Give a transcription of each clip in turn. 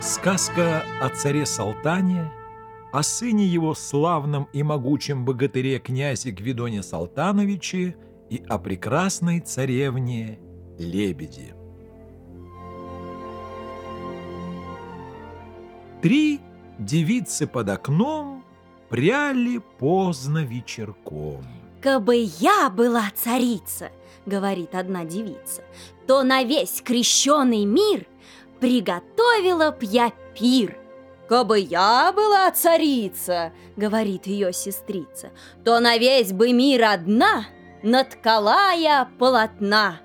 Сказка о царе Салтане, о сыне его славном и могучем богатыре князе Гвидоне Салтановиче и о прекрасной царевне Лебеди. Три девицы под окном пряли поздно вечерком. «Кабы я была царица, — говорит одна девица, — то на весь крещеный мир приготовила б я пир. «Кабы я была царица, — говорит ее сестрица, — то на весь бы мир одна наткала я полотна».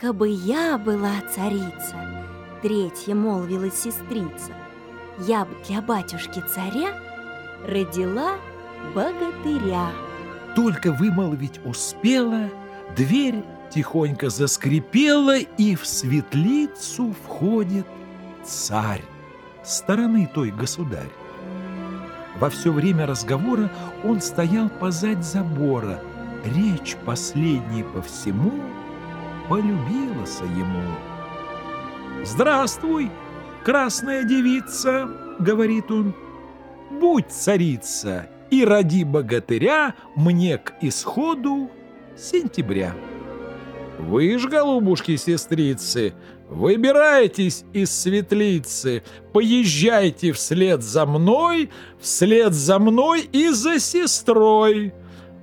«Кабы я была царица, — третья молвила сестрица, — я б для батюшки царя родила богатыря». Только вымолвить успела, дверь тихонько заскрипела, и в светлицу входит царь, стороны той государь. Во все время разговора он стоял позадь забора. Речь последней по всему полюбилась ему. «Здравствуй, красная девица!» — говорит он. «Будь царица и роди богатыря мне к исходу сентября». Вы ж, голубушки-сестрицы, выбирайтесь из светлицы, поезжайте вслед за мной, вслед за мной и за сестрой.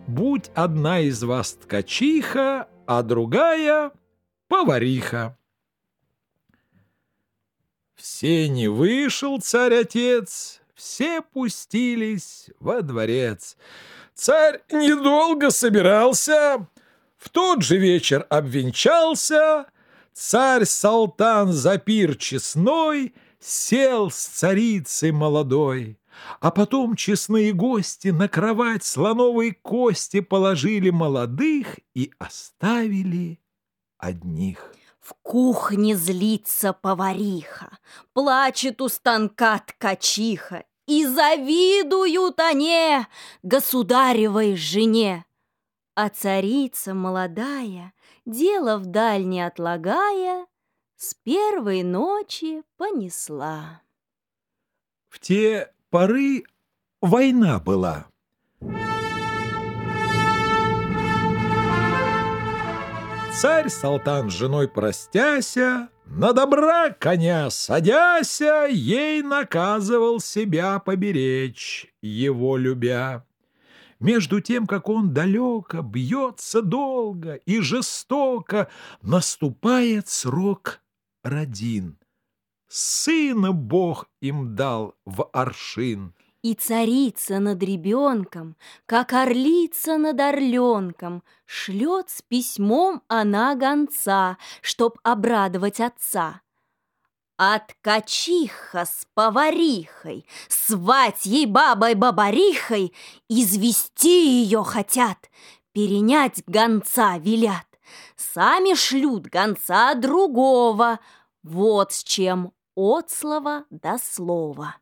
Будь одна из вас ткачиха, а другая — повариха. Все не вышел царь-отец, все пустились во дворец. Царь недолго собирался, в тот же вечер обвенчался, царь-салтан за пир честной сел с царицей молодой. А потом честные гости на кровать слоновой кости положили молодых и оставили одних. В кухне злится повариха, плачет у станка ткачиха, и завидуют они государевой жене. А царица молодая, дело в дальне отлагая, С первой ночи понесла. В те поры война была. Царь Салтан с женой простяся, На добра коня садяся, Ей наказывал себя поберечь, его любя. Между тем, как он далеко бьется долго и жестоко, наступает срок родин. Сына Бог им дал в аршин. И царица над ребенком, как орлица над орленком, Шлет с письмом она гонца, чтоб обрадовать отца. А ткачиха с поварихой, сватьей бабой-бабарихой Извести ее хотят, перенять гонца велят. Сами шлют гонца другого, вот с чем от слова до слова.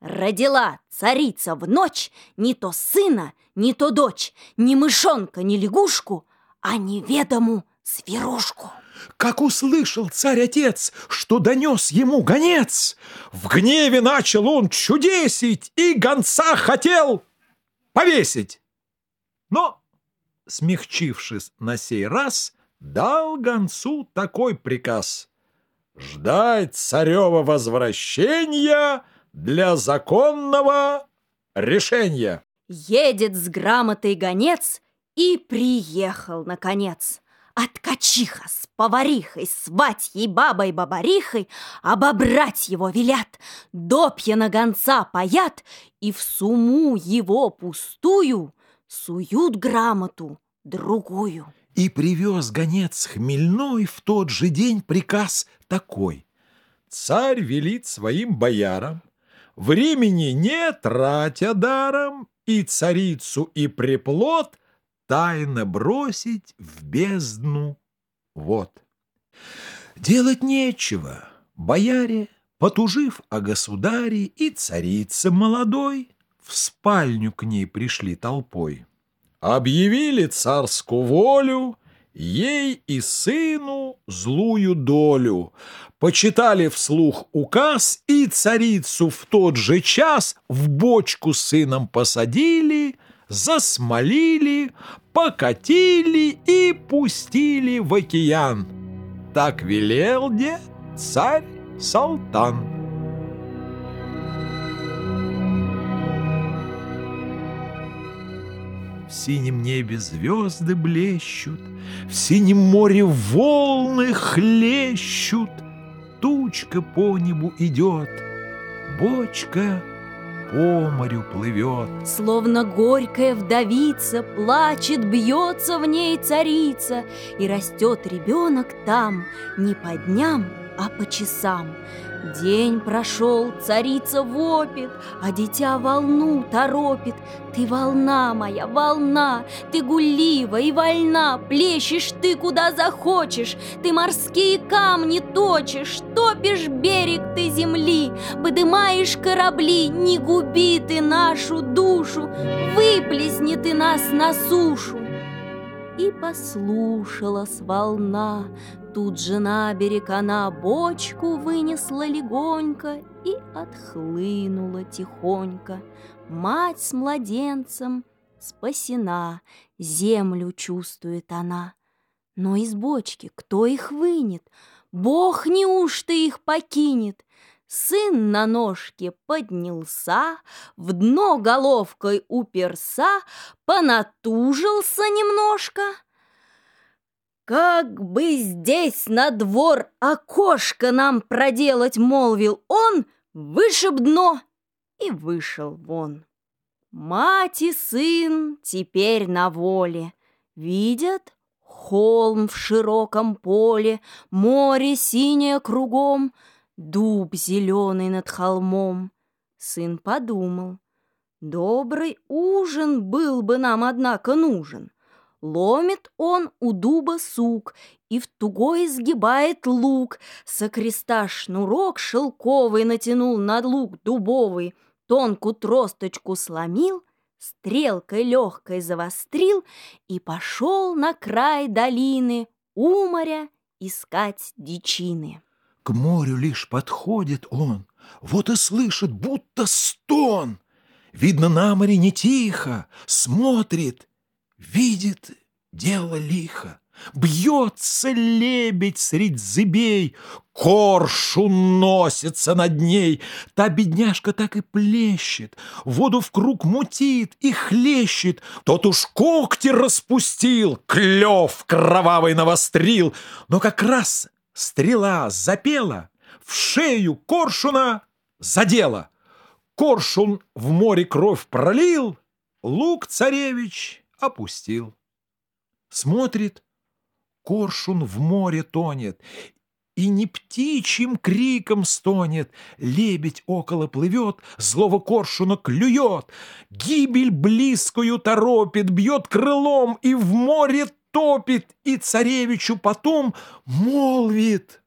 Родила царица в ночь не то сына, не то дочь, ни мышонка, ни лягушку, а неведому зверушку. Как услышал царь-отец, что донес ему гонец, в гневе начал он чудесить и гонца хотел повесить. Но, смягчившись на сей раз, дал гонцу такой приказ — ждать царева возвращения для законного решения. Едет с грамотой гонец и приехал, наконец. А ткачиха с поварихой, сватьей, бабой-бабарихой Обобрать его велят, допья на гонца паят И в суму его пустую суют грамоту другую. И привез гонец хмельной в тот же день приказ такой. Царь велит своим боярам, времени не тратя даром, И царицу, и приплод — тайно бросить в бездну вот. Делать нечего, бояре, потужив о государе и царице молодой, в спальню к ней пришли толпой. Объявили царскую волю ей и сыну злую долю. Почитали вслух указ, и царицу в тот же час в бочку сыном посадили, засмолили, покатили и пустили в океан. Так велел дед царь Салтан. В синем небе звезды блещут, В синем море волны хлещут, Тучка по небу идет, Бочка по морю плывет. Словно горькая вдовица Плачет, бьется в ней царица, И растет ребенок там Не по дням, а по часам. День прошел, царица вопит, а дитя волну торопит. Ты волна моя, волна, ты гулива и вольна, Плещешь ты куда захочешь, ты морские камни точишь, Топишь берег ты земли, подымаешь корабли, Не губи ты нашу душу, выплесни ты нас на сушу. И послушалась волна, Тут же на берег она бочку вынесла легонько И отхлынула тихонько. Мать с младенцем спасена, Землю чувствует она. Но из бочки кто их вынет? Бог неужто их покинет? Сын на ножке поднялся, В дно головкой уперся, Понатужился немножко — «Как бы здесь на двор окошко нам проделать!» — молвил он, вышиб дно и вышел вон. Мать и сын теперь на воле, видят холм в широком поле, море синее кругом, дуб зеленый над холмом. Сын подумал, добрый ужин был бы нам, однако, нужен. Ломит он у дуба сук и в тугой сгибает лук. Со креста шнурок шелковый натянул на лук дубовый, тонкую тросточку сломил, стрелкой легкой завострил и пошел на край долины у моря искать дичины. К морю лишь подходит он, вот и слышит, будто стон. Видно, на море не тихо, смотрит — Видит дело лихо, Бьется лебедь средь зыбей, Коршун носится над ней. Та бедняжка так и плещет, Воду в круг мутит и хлещет. Тот уж когти распустил, Клев кровавый навострил. Но как раз стрела запела, В шею коршуна задела. Коршун в море кровь пролил, Лук царевич опустил. Смотрит, коршун в море тонет, и не птичьим криком стонет, лебедь около плывет, злого коршуна клюет, гибель близкую торопит, бьет крылом и в море топит, и царевичу потом молвит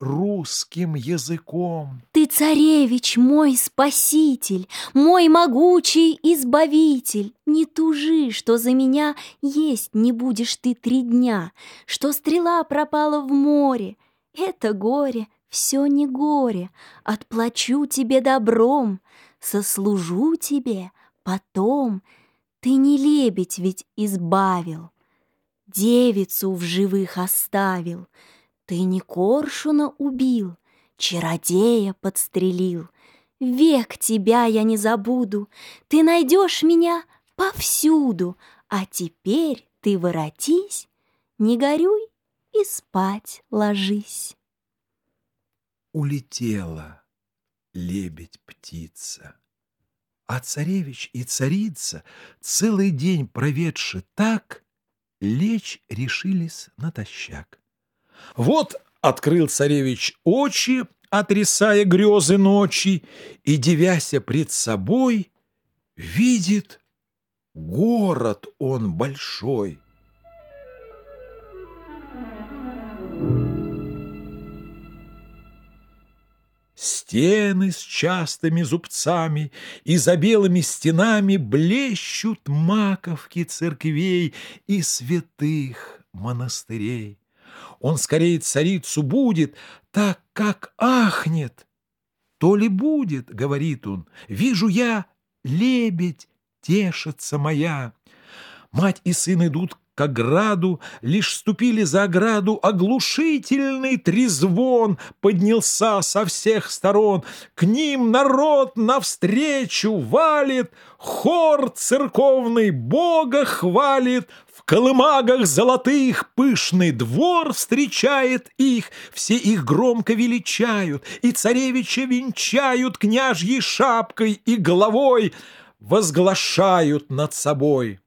русским языком. Ты, царевич, мой спаситель, мой могучий избавитель. Не тужи, что за меня есть не будешь ты три дня, что стрела пропала в море. Это горе, все не горе, отплачу тебе добром, сослужу тебе потом. Ты не лебедь ведь избавил, девицу в живых оставил — ты не коршуна убил, чародея подстрелил. Век тебя я не забуду, ты найдешь меня повсюду, а теперь ты воротись, не горюй и спать ложись. Улетела лебедь-птица, а царевич и царица, целый день проведши так, лечь решились натощак. Вот открыл царевич очи, отрисая грезы ночи, и, девяся пред собой, видит город он большой. Стены с частыми зубцами и за белыми стенами Блещут маковки церквей и святых монастырей. Он скорее царицу будет, так как ахнет. То ли будет, говорит он, вижу я, лебедь тешится моя. Мать и сын идут к ограду, лишь ступили за ограду, оглушительный трезвон поднялся со всех сторон. К ним народ навстречу валит, хор церковный Бога хвалит, колымагах золотых пышный двор встречает их, все их громко величают, и царевича венчают княжьей шапкой и головой, возглашают над собой.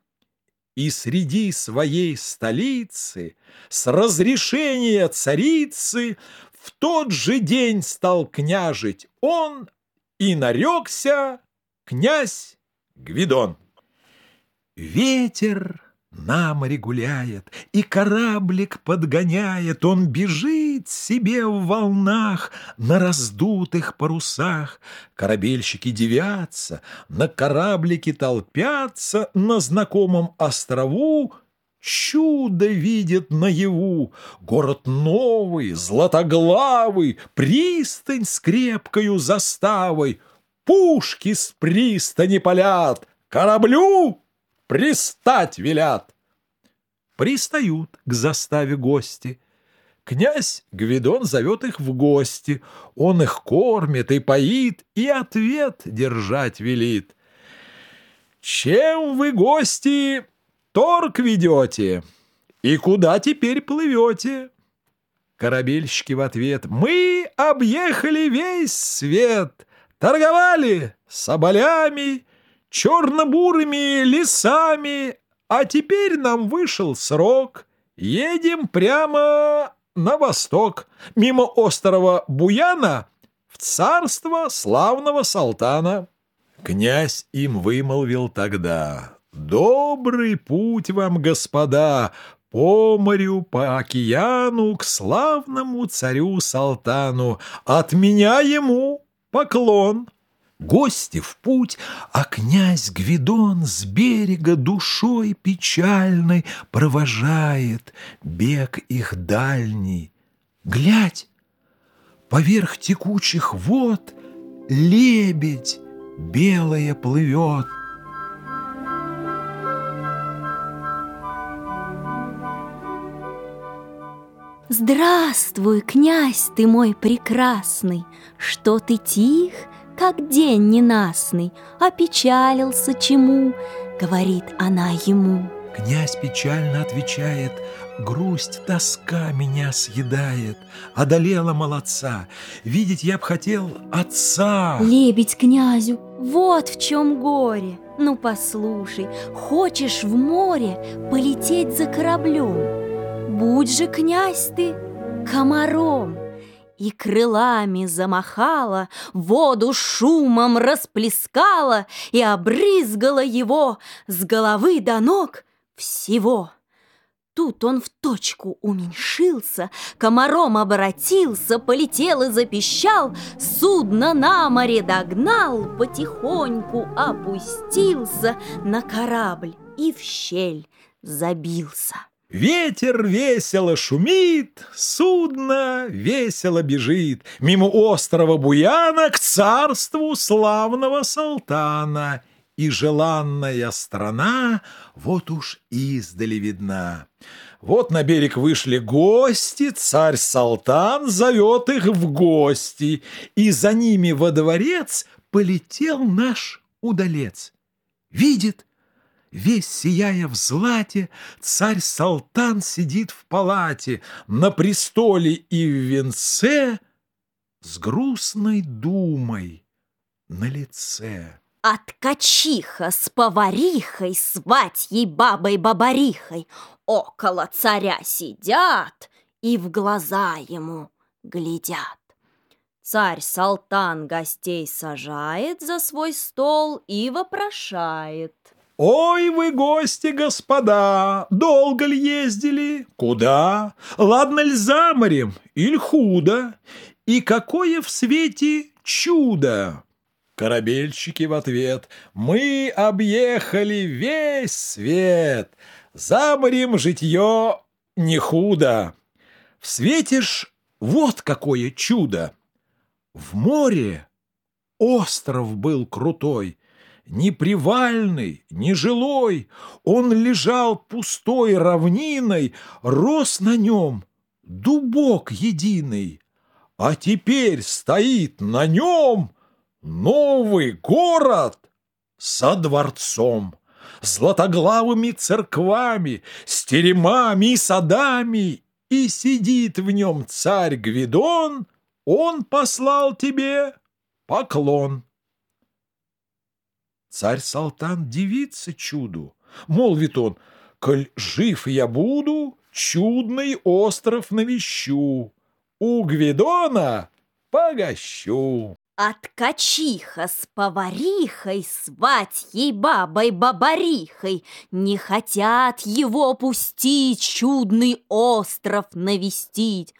И среди своей столицы с разрешения царицы в тот же день стал княжить он и нарекся князь Гвидон. Ветер на море и кораблик подгоняет, Он бежит себе в волнах на раздутых парусах. Корабельщики девятся, на кораблике толпятся, На знакомом острову чудо видит наяву. Город новый, златоглавый, пристань с крепкою заставой, Пушки с пристани палят, кораблю пристать велят. Пристают к заставе гости. Князь Гвидон зовет их в гости. Он их кормит и поит, и ответ держать велит. Чем вы, гости, торг ведете? И куда теперь плывете? Корабельщики в ответ. Мы объехали весь свет, торговали соболями, черно-бурыми лесами, а теперь нам вышел срок. Едем прямо на восток, мимо острова Буяна, в царство славного салтана. Князь им вымолвил тогда, «Добрый путь вам, господа, по морю, по океану, к славному царю-салтану, от меня ему поклон». Гости в путь, а князь Гвидон с берега душой печальной провожает бег их дальний. Глядь, поверх текучих вод лебедь белая плывет. Здравствуй, князь ты мой прекрасный, Что ты тих, как день ненастный, опечалился чему, говорит она ему. Князь печально отвечает, грусть, тоска меня съедает, одолела молодца, видеть я б хотел отца. Лебедь князю, вот в чем горе. Ну послушай, хочешь в море полететь за кораблем? Будь же, князь ты, комаром и крылами замахала, воду шумом расплескала и обрызгала его с головы до ног всего. Тут он в точку уменьшился, комаром обратился, полетел и запищал, судно на море догнал, потихоньку опустился на корабль и в щель забился. Ветер весело шумит, судно весело бежит Мимо острова Буяна к царству славного султана. И желанная страна вот уж издали видна. Вот на берег вышли гости, царь-салтан зовет их в гости, И за ними во дворец полетел наш удалец. Видит, Весь сияя в злате, царь Салтан сидит в палате, на престоле и в венце с грустной думой на лице. А ткачиха с поварихой, сватьей бабой-бабарихой около царя сидят и в глаза ему глядят. Царь Салтан гостей сажает за свой стол и вопрошает. «Ой вы, гости, господа, долго ли ездили? Куда? Ладно ли за морем или худо? И какое в свете чудо?» Корабельщики в ответ «Мы объехали весь свет, за морем житье не худо. В свете ж вот какое чудо! В море остров был крутой, ни привальный, ни жилой, он лежал пустой равниной, рос на нем дубок единый, а теперь стоит на нем новый город со дворцом, златоглавыми церквами, с теремами и садами, и сидит в нем царь Гвидон, он послал тебе поклон. Царь Салтан дивится чуду, молвит он, коль жив я буду, чудный остров навещу, у Гвидона погощу. А ткачиха с поварихой, сватьей бабой-бабарихой Не хотят его пустить, чудный остров навестить.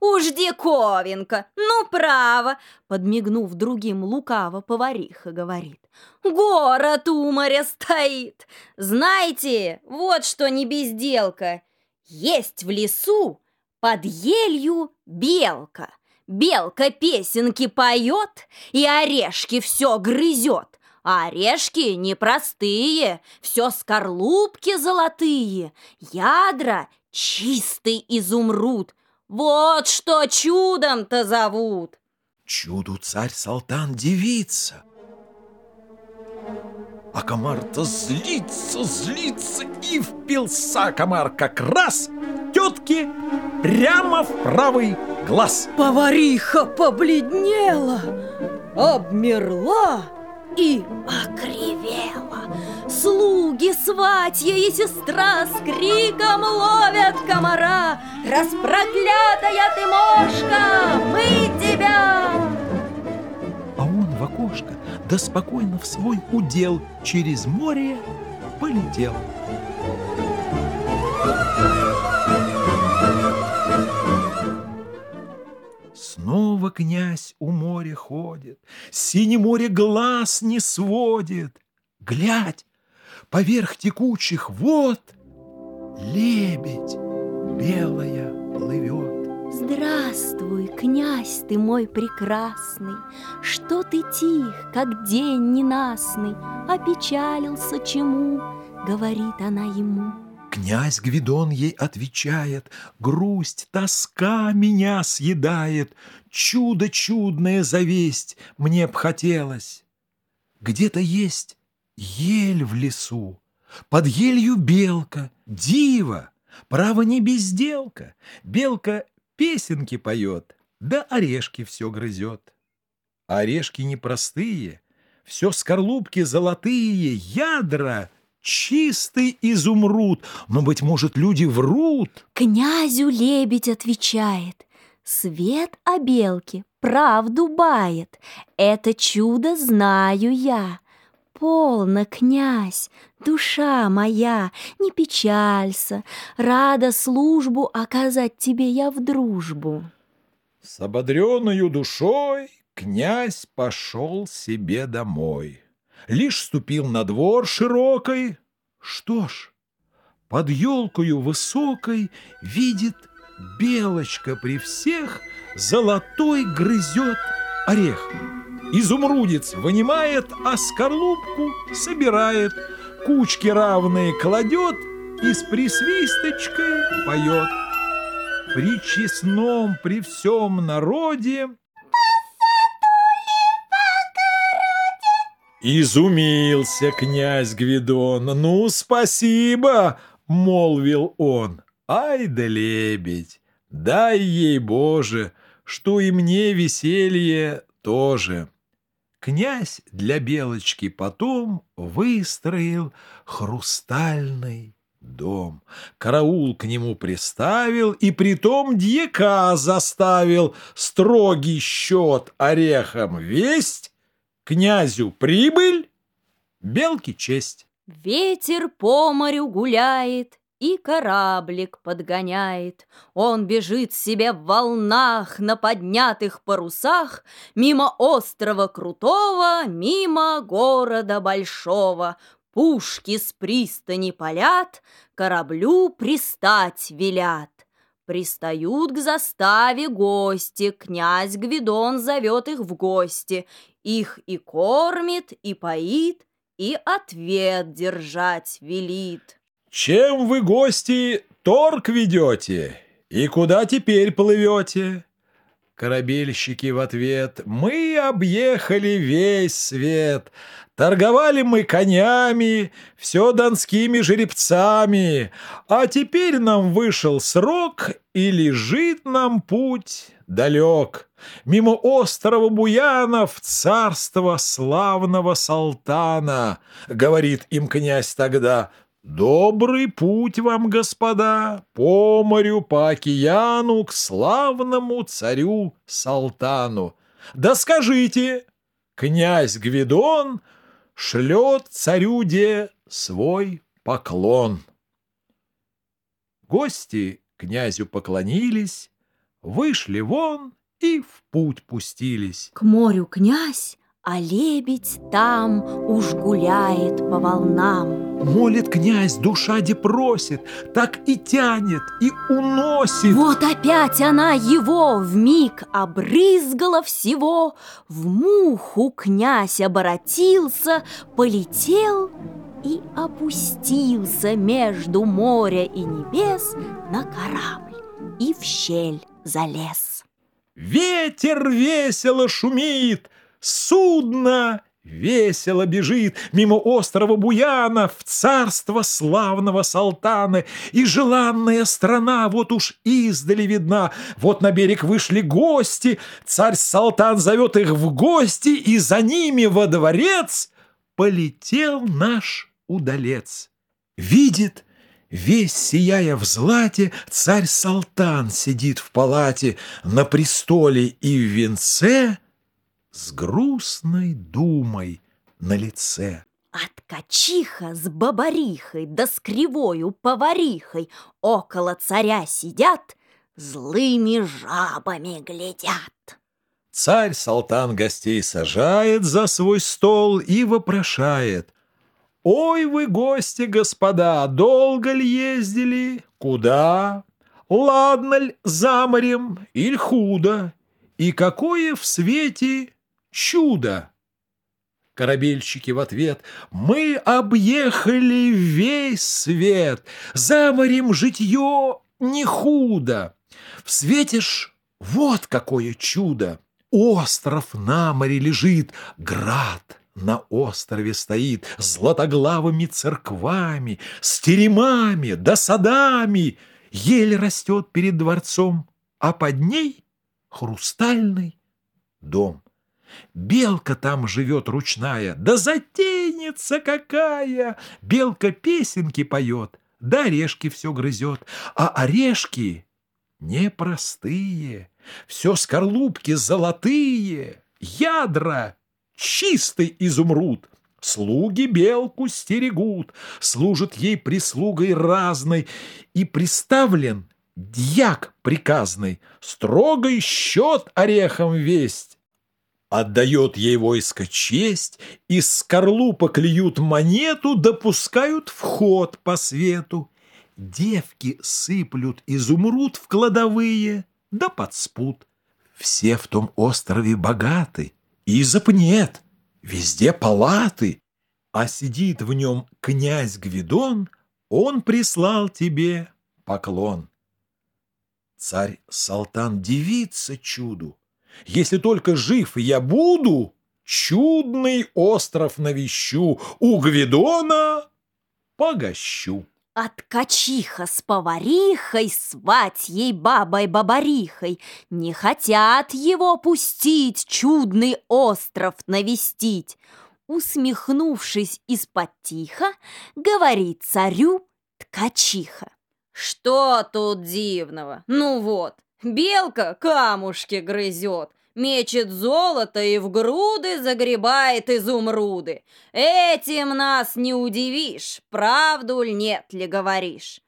«Уж диковинка! Ну, право!» Подмигнув другим лукаво, повариха говорит. «Город у моря стоит! Знаете, вот что не безделка! Есть в лесу под елью белка. Белка песенки поет и орешки все грызет. А орешки непростые, все скорлупки золотые, ядра чистый изумруд, вот что чудом-то зовут. Чуду царь Салтан девица. А комар-то злится, злится и впился комар как раз тетке прямо в правый глаз. Повариха побледнела, обмерла и окривела. Слуги, сватья и сестра с криком ловят комара. Распроклятая ты мошка, мы тебя! Да спокойно в свой удел через море полетел. Снова князь у моря ходит, Сине море глаз не сводит. Глядь, поверх текучих вод Лебедь белая плывет. Здравствуй, князь ты мой прекрасный, Что ты тих, как день ненастный, Опечалился чему, говорит она ему. Князь Гвидон ей отвечает, Грусть, тоска меня съедает, Чудо чудное завесть мне б хотелось. Где-то есть ель в лесу, под елью белка, дива, право не безделка. Белка песенки поет, да орешки все грызет. Орешки непростые, все скорлупки золотые, ядра — чистый изумруд, но, быть может, люди врут. Князю лебедь отвечает, свет о белке правду бает, это чудо знаю я. Полно, князь, душа моя, не печалься, рада службу оказать тебе я в дружбу. С ободренную душой князь пошел себе домой лишь ступил на двор широкой. Что ж, под елкою высокой видит белочка при всех золотой грызет орех. Изумрудец вынимает, а скорлупку собирает, кучки равные кладет и с присвисточкой поет. При честном, при всем народе Изумился князь Гвидон. «Ну, спасибо!» — молвил он. «Ай да лебедь! Дай ей, Боже, что и мне веселье тоже!» Князь для Белочки потом выстроил хрустальный дом. Караул к нему приставил и притом дьяка заставил строгий счет орехом весть Князю прибыль, белке честь. Ветер по морю гуляет, и кораблик подгоняет. Он бежит себе в волнах на поднятых парусах Мимо острова Крутого, мимо города Большого. Пушки с пристани палят, Кораблю пристать велят. Пристают к заставе гости, Князь Гвидон зовет их в гости, Их и кормит, и поит, И ответ держать велит. Чем вы, гости, торг ведете? И куда теперь плывете? Корабельщики в ответ. «Мы объехали весь свет, торговали мы конями, все донскими жеребцами, а теперь нам вышел срок, и лежит нам путь далек, мимо острова Буянов, царства славного Салтана», — говорит им князь тогда, Добрый путь вам, господа, по морю, по океану, к славному царю Салтану. Да скажите, князь Гвидон шлет царю де свой поклон. Гости князю поклонились, вышли вон и в путь пустились. К морю князь, а лебедь там уж гуляет по волнам. Молит князь, душа де просит, так и тянет, и уносит. Вот опять она его в миг обрызгала всего, В муху князь обратился, полетел и опустился между моря и небес на корабль и в щель залез. Ветер весело шумит, судно Весело бежит мимо острова Буяна в царство славного Салтана, и желанная страна вот уж издали видна. Вот на берег вышли гости, царь Салтан зовет их в гости, и за ними во дворец полетел наш удалец. Видит, Весь сияя в злате, царь Салтан сидит в палате на престоле и в венце — с грустной думой на лице. А ткачиха с бабарихой да с кривою поварихой около царя сидят, злыми жабами глядят. Царь Салтан гостей сажает за свой стол и вопрошает. «Ой вы, гости, господа, долго ли ездили? Куда? Ладно ль за морем или худо? И какое в свете чудо!» Корабельщики в ответ «Мы объехали весь свет, за морем житье не худо. В свете ж вот какое чудо! Остров на море лежит, град на острове стоит, златоглавыми церквами, с теремами да садами. Еле растет перед дворцом, а под ней хрустальный дом. Белка там живет ручная, да затейница какая! Белка песенки поет, да орешки все грызет, а орешки непростые, все скорлупки золотые, ядра чистый изумруд. Слуги белку стерегут, служат ей прислугой разной, и приставлен дьяк приказный, строгой счет орехом весть. Отдает ей войско честь, из скорлупок льют монету, допускают вход по свету. Девки сыплют изумруд в кладовые, да под спут. Все в том острове богаты, и запнет, везде палаты, а сидит в нем князь Гвидон, он прислал тебе поклон. Царь Салтан дивится чуду, если только жив я буду, чудный остров навещу, у Гвидона погощу. А ткачиха с поварихой, свать ей бабой-бабарихой, Не хотят его пустить, чудный остров навестить. Усмехнувшись из-под тихо, говорит царю ткачиха. Что тут дивного? Ну вот, Белка камушки грызет, мечет золото и в груды загребает изумруды. Этим нас не удивишь, правду ль нет ли говоришь.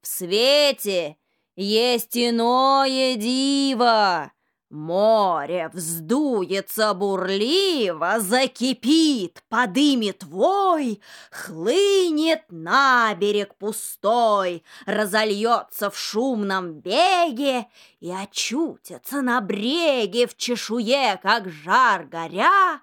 В свете есть иное диво. Море вздуется бурливо, закипит, подымет вой, Хлынет на берег пустой, разольется в шумном беге И очутится на бреге в чешуе, как жар горя,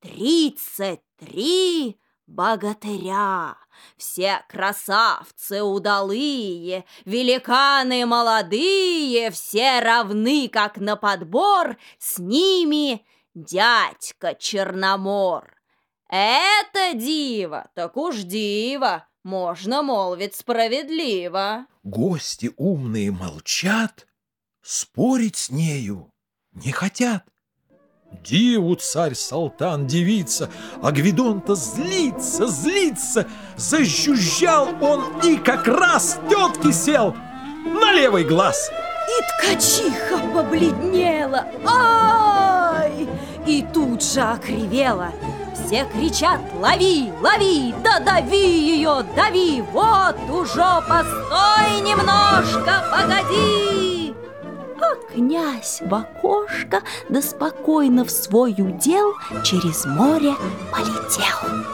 Тридцать три богатыря. Все красавцы удалые, великаны молодые, Все равны, как на подбор, с ними дядька Черномор. Это диво, так уж диво, можно молвить справедливо. Гости умные молчат, спорить с нею не хотят. Диву царь-салтан девица, а Гвидон-то злится, злится. Зажужжал он и как раз тетки сел на левый глаз. И ткачиха побледнела, ай! И тут же окривела. Все кричат «Лови, лови, да дави ее, дави! Вот уже постой немножко, погоди!» А князь в окошко да спокойно в свой удел через море полетел.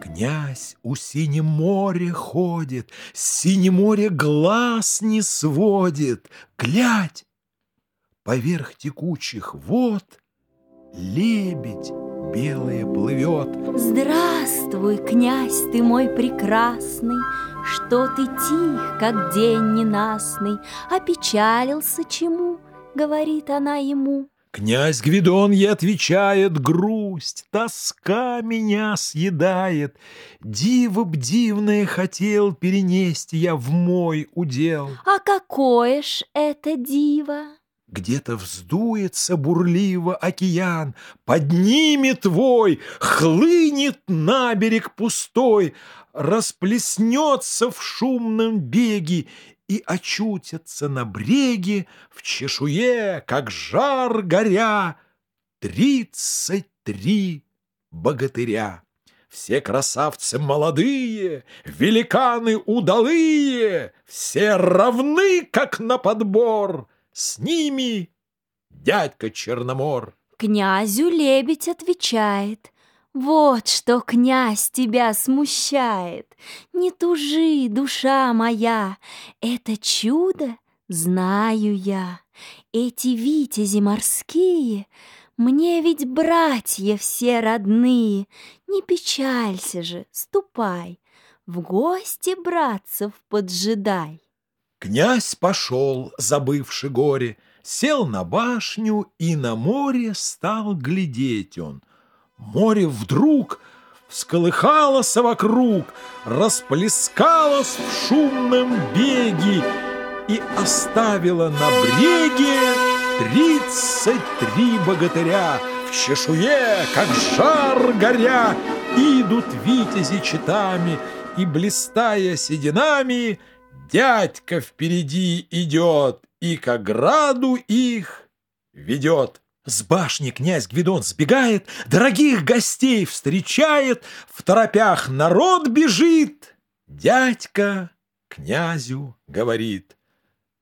Князь у синем море ходит, С синем море глаз не сводит. Глядь! Поверх текучих вод Лебедь белая плывет. Здравствуй, князь ты мой прекрасный, что ты тих, как день ненастный, Опечалился чему, говорит она ему. Князь Гвидон ей отвечает, грусть, тоска меня съедает. Диво б дивное хотел перенести я в мой удел. А какое ж это диво? Где-то вздуется бурливо океан, Поднимет твой, хлынет на берег пустой, Расплеснется в шумном беге И очутятся на бреге В чешуе, как жар горя, Тридцать три богатыря. Все красавцы молодые, великаны удалые, Все равны, как на подбор, с ними дядька Черномор. Князю лебедь отвечает. Вот что, князь, тебя смущает. Не тужи, душа моя, это чудо знаю я. Эти витязи морские мне ведь братья все родные. Не печалься же, ступай, в гости братцев поджидай. Князь пошел, забывши горе, Сел на башню и на море стал глядеть он. Море вдруг всколыхалось вокруг, Расплескалось в шумном беге И оставило на бреге Тридцать три богатыря В чешуе, как жар горя, Идут витязи читами И, блистая сединами, Дядька впереди идет и к ограду их ведет. С башни князь Гвидон сбегает, дорогих гостей встречает, в торопях народ бежит. Дядька князю говорит,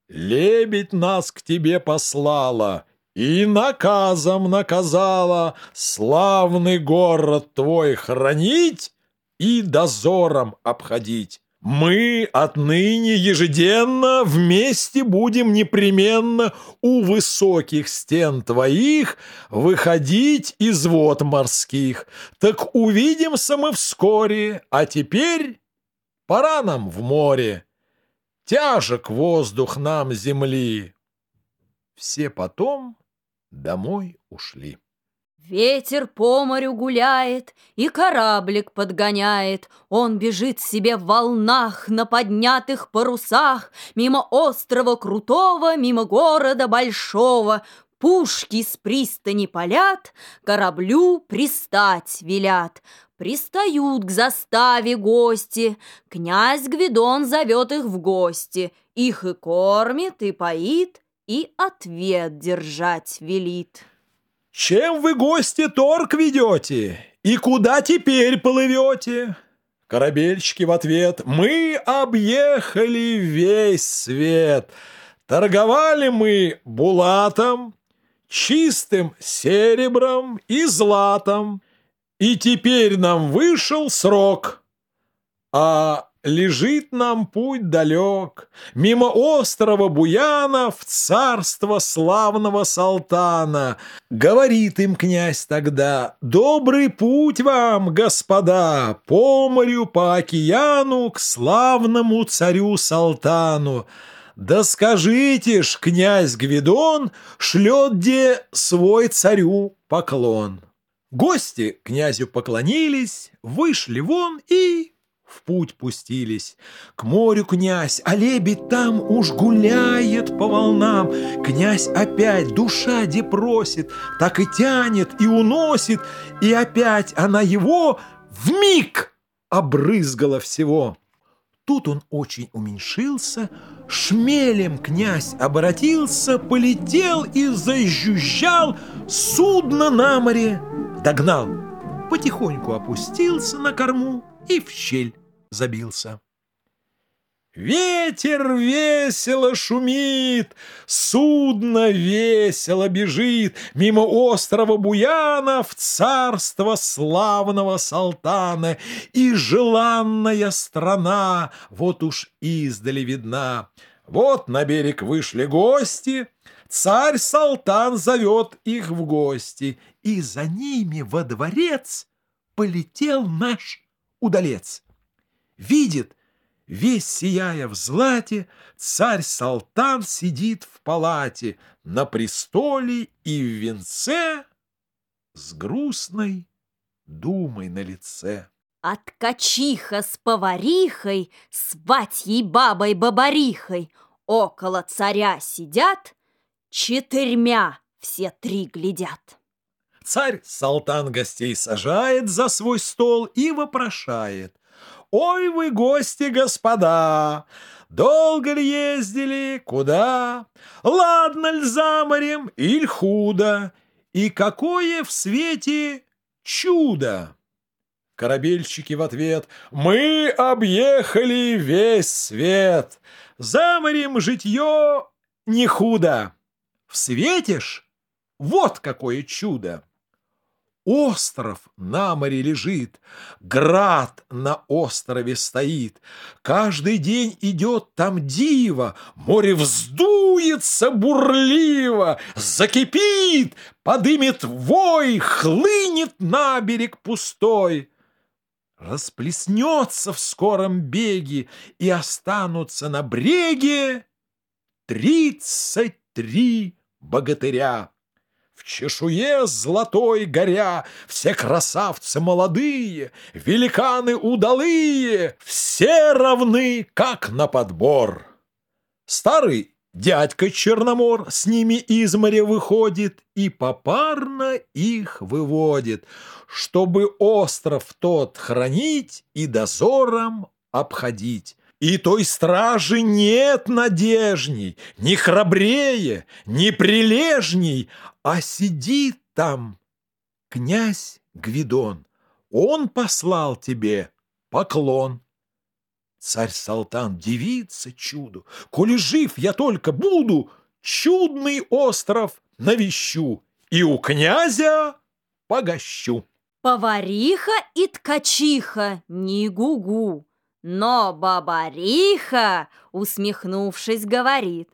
«Лебедь нас к тебе послала и наказом наказала славный город твой хранить и дозором обходить. Мы отныне ежеденно вместе будем непременно у высоких стен твоих выходить из вод морских. Так увидимся мы вскоре, а теперь пора нам в море. Тяжек воздух нам земли. Все потом домой ушли. Ветер по морю гуляет и кораблик подгоняет. Он бежит себе в волнах на поднятых парусах, Мимо острова крутого, мимо города большого. Пушки с пристани полят, кораблю пристать велят. Пристают к заставе гости, князь Гвидон зовет их в гости. Их и кормит, и поит, и ответ держать велит. Чем вы, гости, торг ведете? И куда теперь плывете? Корабельщики в ответ. Мы объехали весь свет. Торговали мы булатом, чистым серебром и златом, и теперь нам вышел срок. А Лежит нам путь далек, Мимо острова Буяна В царство славного Салтана. Говорит им князь тогда, Добрый путь вам, господа, По морю, по океану К славному царю Салтану. Да скажите ж, князь Гвидон Шлет где свой царю поклон. Гости князю поклонились, вышли вон и в путь пустились. К морю князь, а лебедь там уж гуляет по волнам. Князь опять душа де просит, так и тянет и уносит, и опять она его в миг обрызгала всего. Тут он очень уменьшился, шмелем князь обратился, полетел и зажужжал, судно на море догнал, потихоньку опустился на корму и в щель забился. Ветер весело шумит, судно весело бежит Мимо острова Буяна в царство славного Салтана, И желанная страна вот уж издали видна. Вот на берег вышли гости, царь Салтан зовет их в гости, И за ними во дворец полетел наш удалец. Видит, весь сияя в злате, Царь Салтан сидит в палате На престоле и в венце С грустной думой на лице. А ткачиха с поварихой, С батьей бабой-бабарихой Около царя сидят, Четырьмя все три глядят. Царь Салтан гостей сажает за свой стол и вопрошает. Ой вы, гости, господа, Долго ли ездили, куда? Ладно ли за морем или худо? И какое в свете чудо? Корабельщики в ответ «Мы объехали весь свет, за морем житье не худо, в светишь? Вот какое чудо!» Остров на море лежит, град на острове стоит. Каждый день идет там диво, море вздуется бурливо, закипит, подымет вой, хлынет на берег пустой. Расплеснется в скором беге, и останутся на бреге тридцать три богатыря. Чешуе золотой горя Все красавцы молодые, Великаны удалые, Все равны, как на подбор. Старый дядька Черномор С ними из моря выходит И попарно их выводит, Чтобы остров тот хранить И дозором обходить. И той стражи нет надежней, ни храбрее, ни прилежней, а сидит там князь Гвидон. Он послал тебе поклон. Царь Салтан дивится чуду. Коли жив я только буду, чудный остров навещу и у князя погощу. Повариха и ткачиха, не гугу. Но бабариха, усмехнувшись, говорит,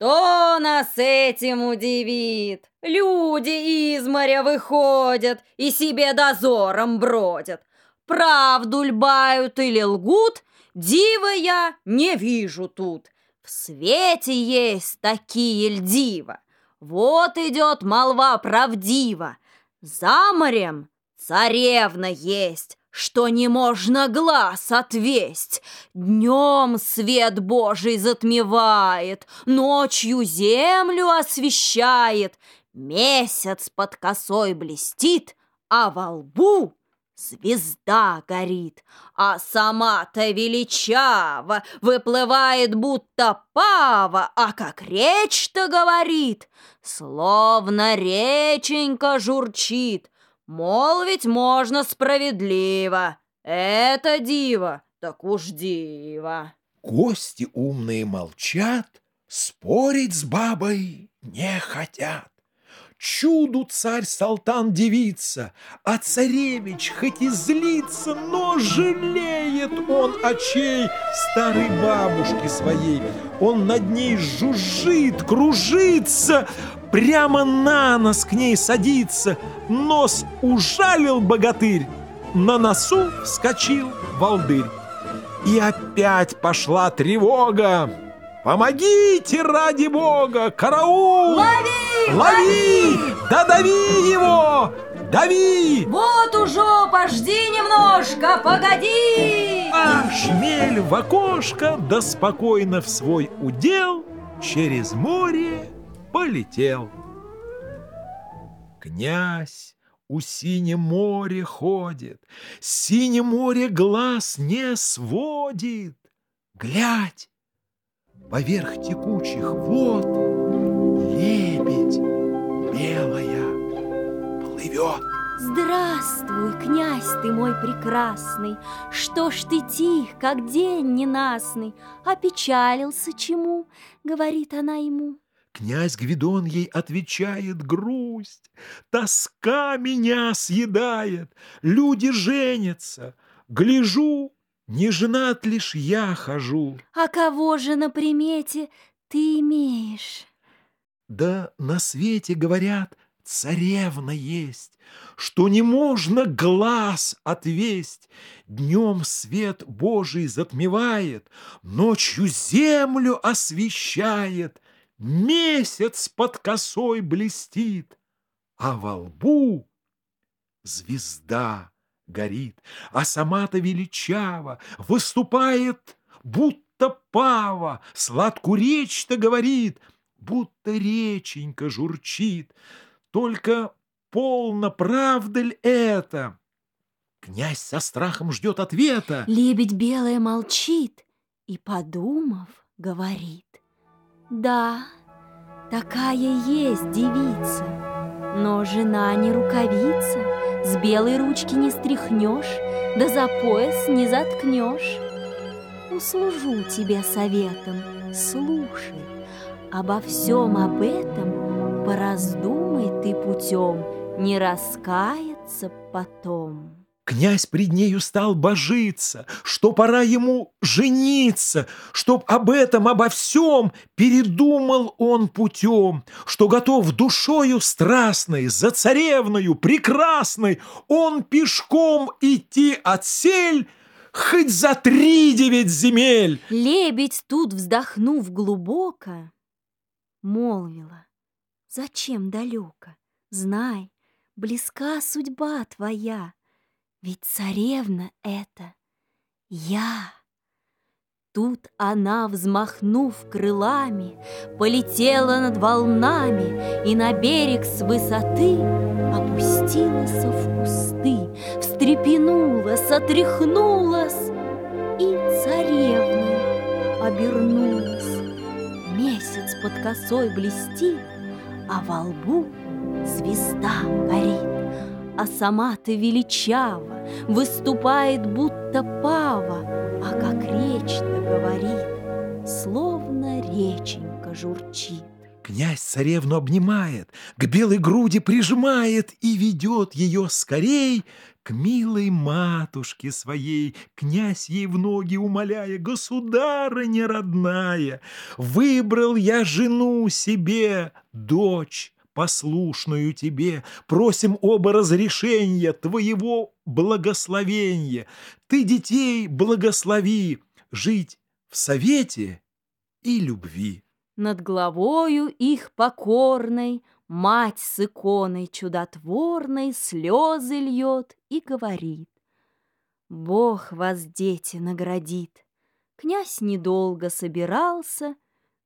кто нас этим удивит? Люди из моря выходят и себе дозором бродят. Правду льбают или лгут, дива я не вижу тут. В свете есть такие льдива. Вот идет молва правдива. За морем царевна есть, что не можно глаз отвесть. Днем свет Божий затмевает, ночью землю освещает, месяц под косой блестит, а во лбу звезда горит, а сама-то величава выплывает, будто пава, а как речь-то говорит, словно реченька журчит, Молвить можно справедливо. Это диво, так уж диво. Гости умные молчат, Спорить с бабой не хотят. Чуду царь-салтан девица, а царевич хоть и злится, но жалеет он очей старой бабушки своей. Он над ней жужжит, кружится, прямо на нос к ней садится. Нос ужалил богатырь, на носу вскочил волдырь. И опять пошла тревога. Помогите ради бога! Караул! Лови! Лови! Да дави его! Дави! Вот уже, пожди немножко, погоди! А шмель в окошко, да спокойно в свой удел через море полетел. Князь у синем море ходит, Синее море глаз не сводит. Глядь, поверх текучих вод лебедь белая плывет. Здравствуй, князь ты мой прекрасный, Что ж ты тих, как день ненастный, Опечалился чему, говорит она ему. Князь Гвидон ей отвечает грусть, Тоска меня съедает, люди женятся, Гляжу, не женат лишь я хожу. А кого же на примете ты имеешь? Да на свете, говорят, царевна есть, Что не можно глаз отвесть. Днем свет Божий затмевает, Ночью землю освещает, Месяц под косой блестит, А во лбу звезда горит, а сама-то величава выступает, будто пава, сладку речь-то говорит, будто реченька журчит. Только полно, правда ли это? Князь со страхом ждет ответа. Лебедь белая молчит и, подумав, говорит. Да, такая есть девица, но жена не рукавица, с белой ручки не стряхнешь, да за пояс не заткнешь. Услужу тебе советом, слушай, обо всем об этом пораздумай ты путем, не раскаяться потом. Князь пред нею стал божиться, что пора ему жениться, чтоб об этом, обо всем передумал он путем, что готов душою страстной, за царевною прекрасной, он пешком идти от сель, хоть за три девять земель. Лебедь тут, вздохнув глубоко, молвила, зачем далеко, знай, близка судьба твоя. Ведь царевна это я. Тут она, взмахнув крылами, Полетела над волнами И на берег с высоты Опустилась в кусты, Встрепенулась, отряхнулась И царевной обернулась. Месяц под косой блестит, А во лбу звезда горит а сама ты величава, Выступает, будто пава, А как речь-то говорит, Словно реченька журчит. Князь царевну обнимает, к белой груди прижимает и ведет ее скорей к милой матушке своей. Князь ей в ноги умоляя, государыня родная, выбрал я жену себе, дочь, послушную тебе, просим оба разрешения твоего благословения. Ты детей благослови, жить в совете и любви. Над головою их покорной Мать с иконой чудотворной Слезы льет и говорит. Бог вас, дети, наградит. Князь недолго собирался,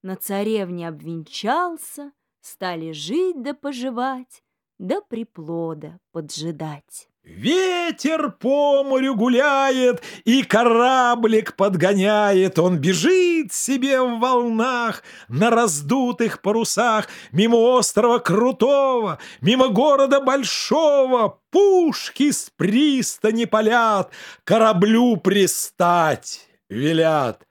На царевне обвенчался — Стали жить да поживать, да приплода поджидать. Ветер по морю гуляет, и кораблик подгоняет. Он бежит себе в волнах, на раздутых парусах, мимо острова Крутого, мимо города Большого. Пушки с пристани палят, кораблю пристать велят.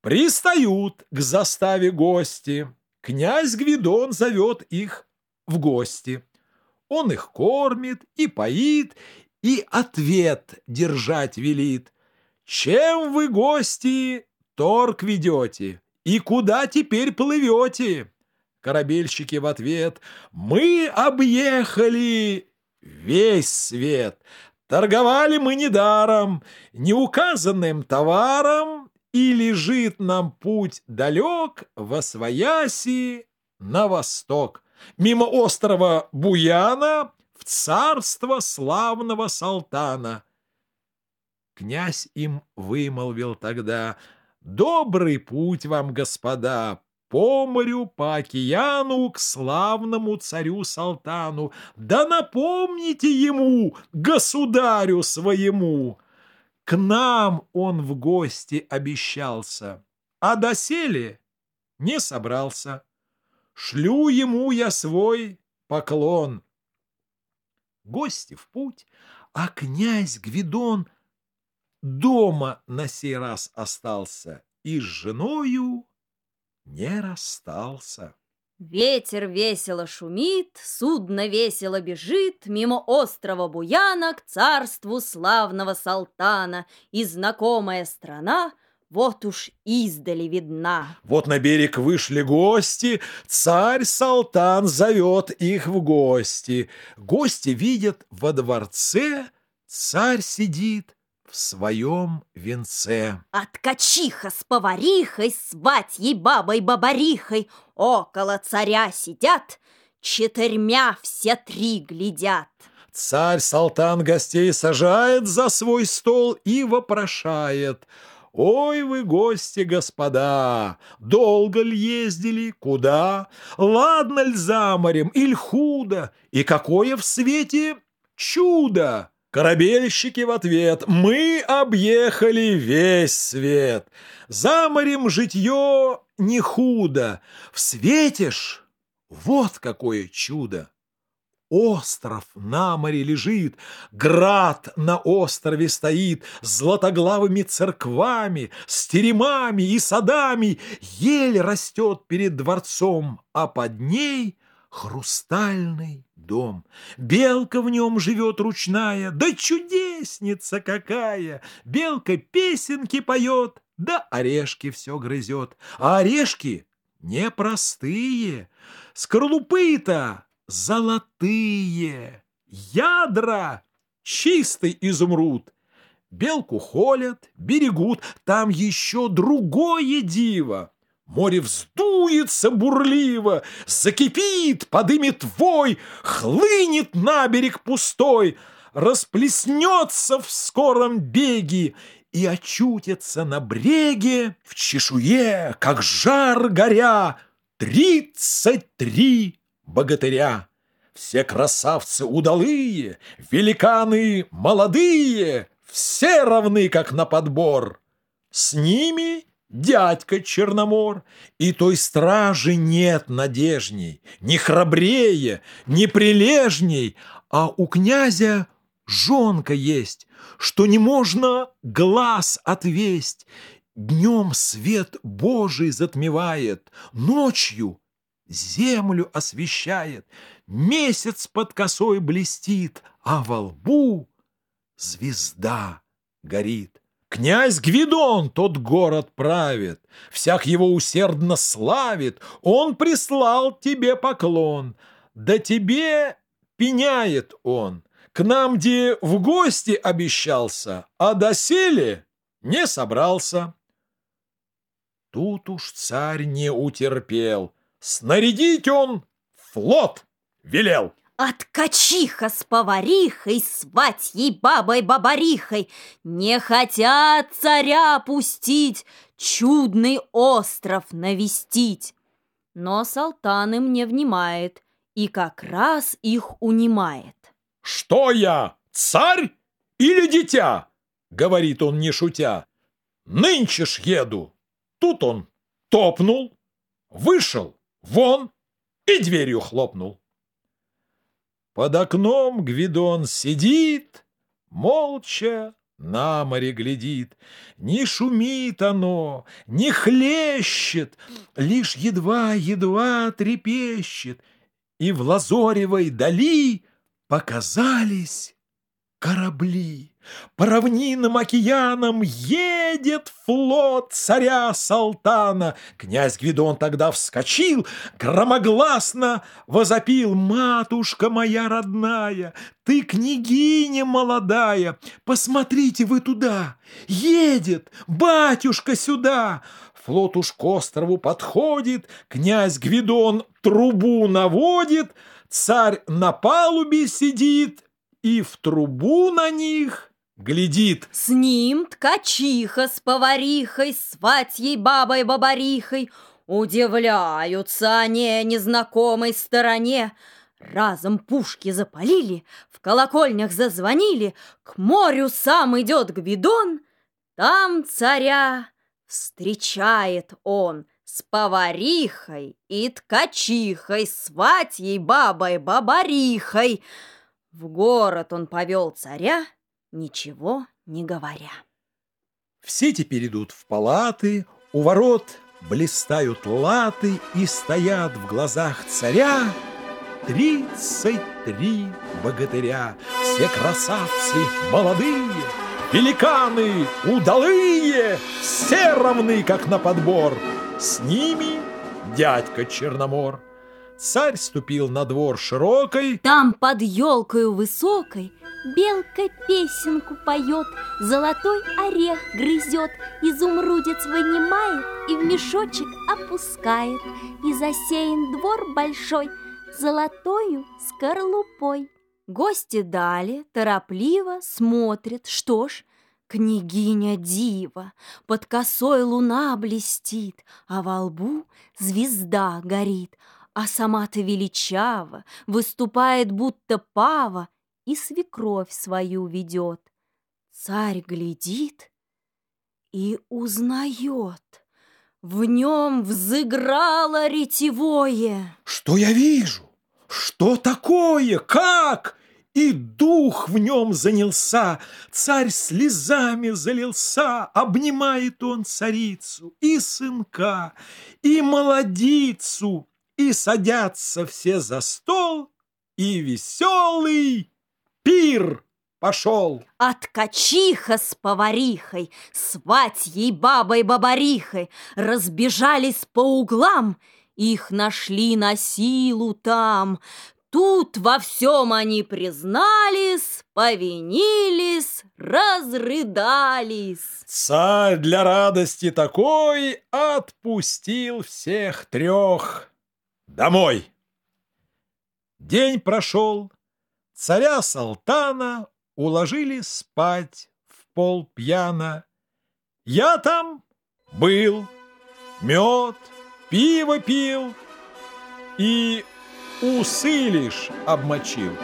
Пристают к заставе гости. Князь Гвидон зовет их в гости. Он их кормит и поит, и ответ держать велит. Чем вы, гости, торг ведете? И куда теперь плывете? Корабельщики в ответ. Мы объехали весь свет. Торговали мы недаром, неуказанным товаром, и лежит нам путь далек во свояси на восток, мимо острова Буяна в царство славного Салтана. Князь им вымолвил тогда, «Добрый путь вам, господа, по морю, по океану, к славному царю Салтану. Да напомните ему, государю своему!» К нам он в гости обещался, а доселе не собрался. Шлю ему я свой поклон. Гости в путь, а князь Гвидон дома на сей раз остался и с женою не расстался. Ветер весело шумит, судно весело бежит Мимо острова Буяна к царству славного Салтана, И знакомая страна вот уж издали видна. Вот на берег вышли гости, царь Салтан зовет их в гости. Гости видят во дворце, царь сидит, в своем венце. А ткачиха с поварихой, сватьей бабой-бабарихой Около царя сидят, четырьмя все три глядят. Царь Салтан гостей сажает за свой стол и вопрошает — Ой вы, гости, господа, долго ли ездили, куда? Ладно ль за морем, иль худо, и какое в свете чудо? Корабельщики в ответ «Мы объехали весь свет! За морем житье не худо! В свете ж вот какое чудо!» Остров на море лежит, град на острове стоит, с златоглавыми церквами, с теремами и садами, ель растет перед дворцом, а под ней хрустальный дом. Белка в нем живет ручная, да чудесница какая! Белка песенки поет, да орешки все грызет. А орешки непростые, скорлупы-то золотые, ядра чистый изумруд. Белку холят, берегут, там еще другое диво. Море вздуется бурливо, закипит, подымет вой, хлынет на берег пустой, расплеснется в скором беге и очутится на бреге в чешуе, как жар горя, тридцать три богатыря. Все красавцы удалые, великаны молодые, все равны, как на подбор. С ними дядька Черномор, и той стражи нет надежней, ни храбрее, ни прилежней, а у князя жонка есть, что не можно глаз отвесть. Днем свет Божий затмевает, ночью землю освещает, месяц под косой блестит, а во лбу звезда горит. Князь Гвидон тот город правит, Всяк его усердно славит, Он прислал тебе поклон, Да тебе пеняет он. К нам, где в гости обещался, А доселе не собрался. Тут уж царь не утерпел, Снарядить он флот велел. А ткачиха с поварихой, сватьей бабой-бабарихой Не хотят царя пустить, чудный остров навестить. Но Салтан им не внимает и как раз их унимает. «Что я, царь или дитя?» — говорит он, не шутя. «Нынче ж еду!» Тут он топнул, вышел вон и дверью хлопнул. Под окном Гвидон сидит, молча на море глядит. Не шумит оно, не хлещет, Лишь едва-едва трепещет. И в лазоревой дали показались корабли. По равнинам океанам едет флот царя Салтана. Князь Гвидон тогда вскочил, громогласно возопил. «Матушка моя родная, ты княгиня молодая, посмотрите вы туда, едет батюшка сюда!» Флот уж к острову подходит, князь Гвидон трубу наводит, царь на палубе сидит, и в трубу на них глядит. С ним ткачиха с поварихой, сватьей бабой-бабарихой Удивляются они незнакомой стороне. Разом пушки запалили, в колокольнях зазвонили, К морю сам идет Гвидон, там царя встречает он с поварихой и ткачихой, сватьей бабой-бабарихой. В город он повел царя, ничего не говоря. Все теперь идут в палаты, у ворот блистают латы и стоят в глазах царя тридцать три богатыря. Все красавцы молодые, великаны удалые, все равны, как на подбор. С ними дядька Черномор. Царь ступил на двор широкой. Там под елкою высокой Белка песенку поет, Золотой орех грызет, Изумрудец вынимает И в мешочек опускает, И засеян двор большой Золотою скорлупой. Гости дали, торопливо смотрят, Что ж, Княгиня дива, под косой луна блестит, А во лбу звезда горит, а сама-то величава, выступает будто пава и свекровь свою ведет. Царь глядит и узнает. В нем взыграло ретевое. Что я вижу? Что такое? Как? И дух в нем занялся, царь слезами залился, Обнимает он царицу и сынка, и молодицу, и садятся все за стол, и веселый пир пошел. От качиха с поварихой, сватьей бабой-бабарихой разбежались по углам, их нашли на силу там. Тут во всем они признались, повинились, разрыдались. Царь для радости такой отпустил всех трех домой. День прошел, царя Салтана уложили спать в пол пьяно. Я там был, мед, пиво пил и усы лишь обмочил.